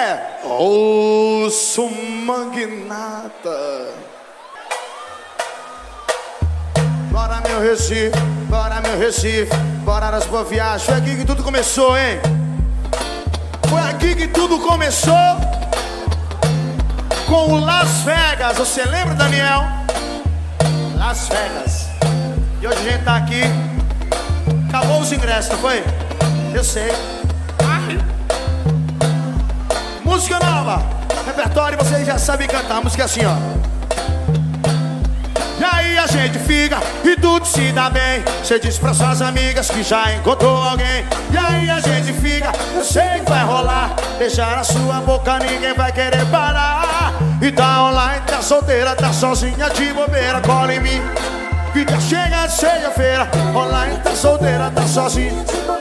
é Magnata. Bora meu Recife, bora meu Recife, bora nas boas viagens. Foi aqui que tudo começou, hein? Foi aqui que tudo começou com o Las Vegas. Você lembra, Daniel? Las Vegas. E hoje a gente tá aqui. Acabou os ingressos, não foi? Eu sei. Música nova. Repertório, vocês já sabem cantar. A música é assim, ó. E aí a gente fica e tudo se dá bem. Você diz pra suas amigas que já encontrou alguém. E aí a gente fica, eu sei que vai rolar. Deixar a sua boca, ninguém vai querer parar. E tá online, tá solteira, tá sozinha de bobeira, cola em mim. Que tá chega de sexta-feira, online, tá solteira, tá sozinha. De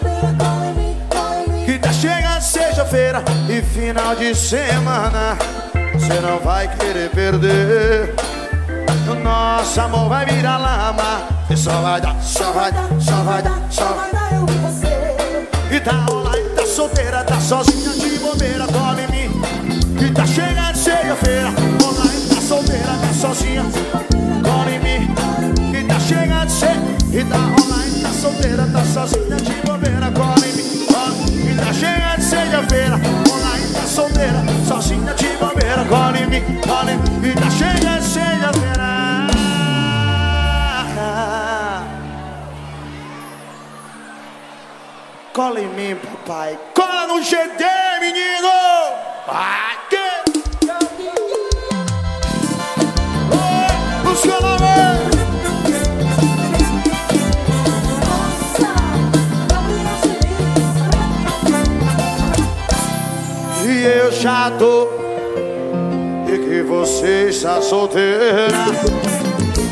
sexta-feira e final de semana. Você não vai querer perder. O nosso amor vai virar lama. E só vai dar, só vai dar, só vai dar, só vai dar eu e você. E tá online, tá solteira, tá sozinha de bobeira, cola em mim. E tá chega de sexta-feira, online, tá solteira, tá sozinha. Cola em mim. E tá chega de ser, e tá online, tá solteira, tá sozinha de Cola em mim, papai. Cola no GD, menino! Aqui! Oi, Luciano Alves! E eu já tô E que você está solteira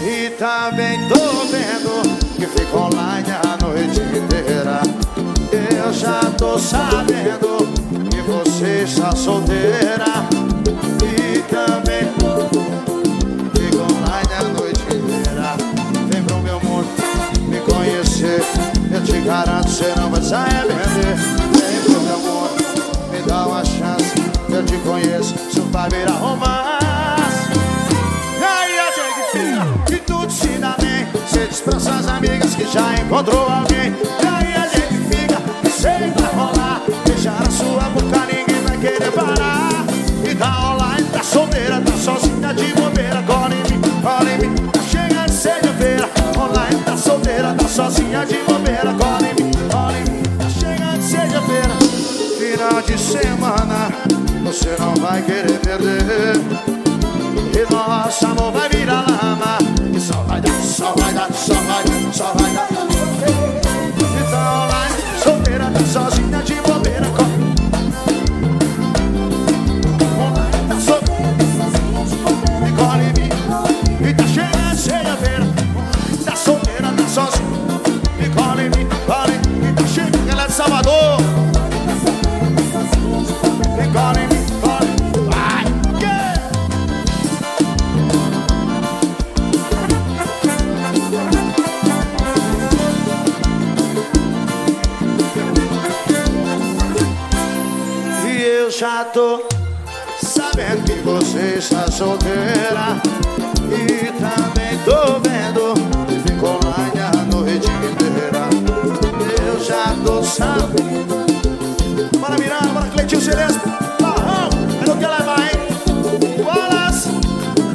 E também tô vendo Que fica online a noite inteira já tô sabendo Que você está solteira. E também Fica online a noite inteira. Vem pro meu mundo me conhecer. Eu te garanto, você não vai se arrepender. Vem pro meu mundo me dá uma chance Eu te conheço, isso vai virar romance. Aí a gente fica e tudo se dá bem. Você diz pra suas amigas que já encontrou alguém cola em mim, chegando sexta-feira Online, tá solteira, tá sozinha de bobeira. Cola em mim, cola em mim, chegando sexta-feira final de semana Você não vai querer perder. E nosso amor vai virar yeah! E eu já tô sabendo que você está solteira Cerezo Barrão, é no que levar, hein? Bolas.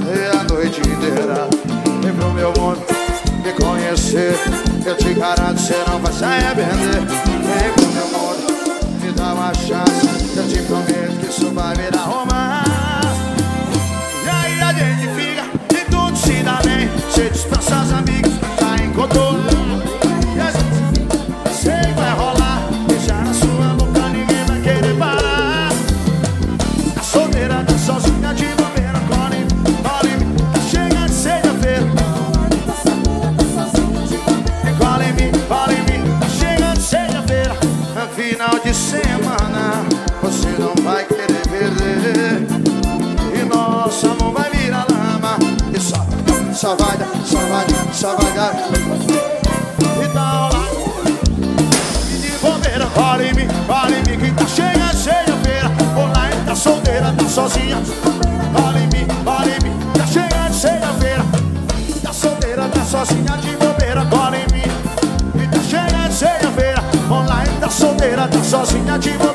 E a noite inteira Vem pro meu mundo me conhecer. Eu te garanto, você não vai se arrepender Você não vai querer perder E nosso amor vai virar lama. E só, só vai dar, só vai dar, só vai dar. E tá online de bobeira, em mim Que tá cheia, cheia-feira Online tá solteira sozinha. Cola em mim, cola em mim Tá Tá solteira, tá sozinha de bobeira mim. E tá chegando sexta-feira Online, tá solteira, tá sozinha de bobeira